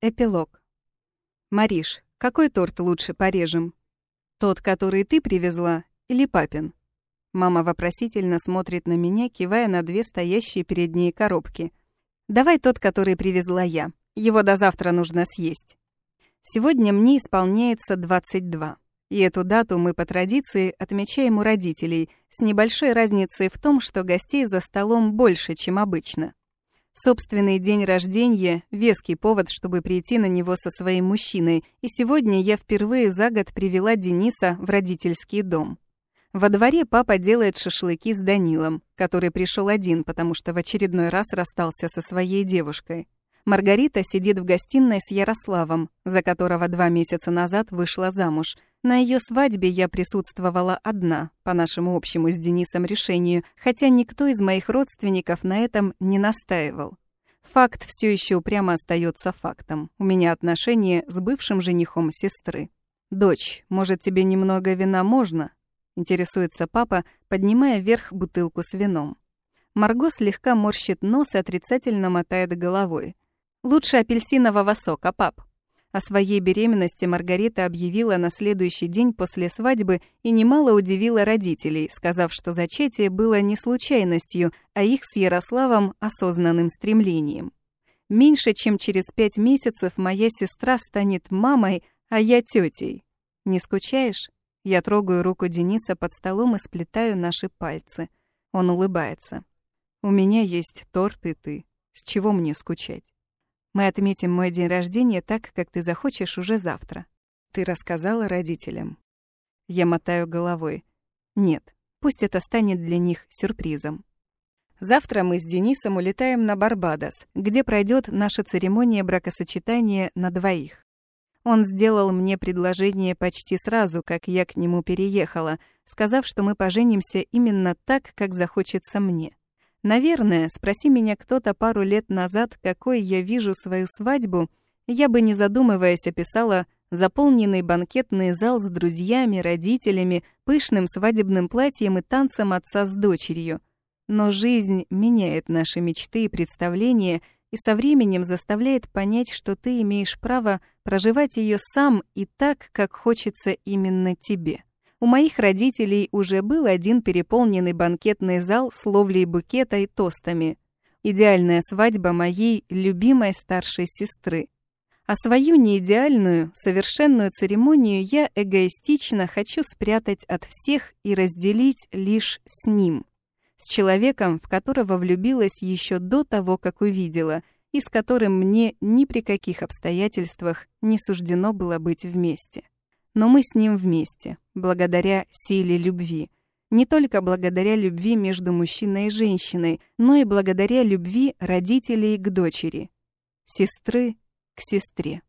Эпилог. «Мариш, какой торт лучше порежем? Тот, который ты привезла, или папин?» Мама вопросительно смотрит на меня, кивая на две стоящие перед ней коробки. «Давай тот, который привезла я. Его до завтра нужно съесть». Сегодня мне исполняется 22. И эту дату мы по традиции отмечаем у родителей, с небольшой разницей в том, что гостей за столом больше, чем обычно. Собственный день рождения — веский повод, чтобы прийти на него со своим мужчиной, и сегодня я впервые за год привела Дениса в родительский дом. Во дворе папа делает шашлыки с Данилом, который пришел один, потому что в очередной раз расстался со своей девушкой. Маргарита сидит в гостиной с Ярославом, за которого два месяца назад вышла замуж — на ее свадьбе я присутствовала одна, по нашему общему с Денисом решению, хотя никто из моих родственников на этом не настаивал. Факт все еще упрямо остается фактом. У меня отношения с бывшим женихом сестры. «Дочь, может, тебе немного вина можно?» — интересуется папа, поднимая вверх бутылку с вином. Марго слегка морщит нос и отрицательно мотает головой. «Лучше апельсинового сока, пап». О своей беременности Маргарита объявила на следующий день после свадьбы и немало удивила родителей, сказав, что зачатие было не случайностью, а их с Ярославом осознанным стремлением. Меньше чем через пять месяцев моя сестра станет мамой, а я тетей. Не скучаешь? Я трогаю руку Дениса под столом и сплетаю наши пальцы. Он улыбается. У меня есть торт и ты. С чего мне скучать? Мы отметим мой день рождения так, как ты захочешь уже завтра. Ты рассказала родителям. Я мотаю головой. Нет, пусть это станет для них сюрпризом. Завтра мы с Денисом улетаем на Барбадос, где пройдет наша церемония бракосочетания на двоих. Он сделал мне предложение почти сразу, как я к нему переехала, сказав, что мы поженимся именно так, как захочется мне. Наверное, спроси меня кто-то пару лет назад, какой я вижу свою свадьбу, я бы, не задумываясь, описала заполненный банкетный зал с друзьями, родителями, пышным свадебным платьем и танцем отца с дочерью. Но жизнь меняет наши мечты и представления и со временем заставляет понять, что ты имеешь право проживать ее сам и так, как хочется именно тебе. У моих родителей уже был один переполненный банкетный зал с ловлей букета и тостами. Идеальная свадьба моей любимой старшей сестры. А свою неидеальную, совершенную церемонию я эгоистично хочу спрятать от всех и разделить лишь с ним. С человеком, в которого влюбилась еще до того, как увидела, и с которым мне ни при каких обстоятельствах не суждено было быть вместе. Но мы с ним вместе, благодаря силе любви. Не только благодаря любви между мужчиной и женщиной, но и благодаря любви родителей к дочери, сестры к сестре.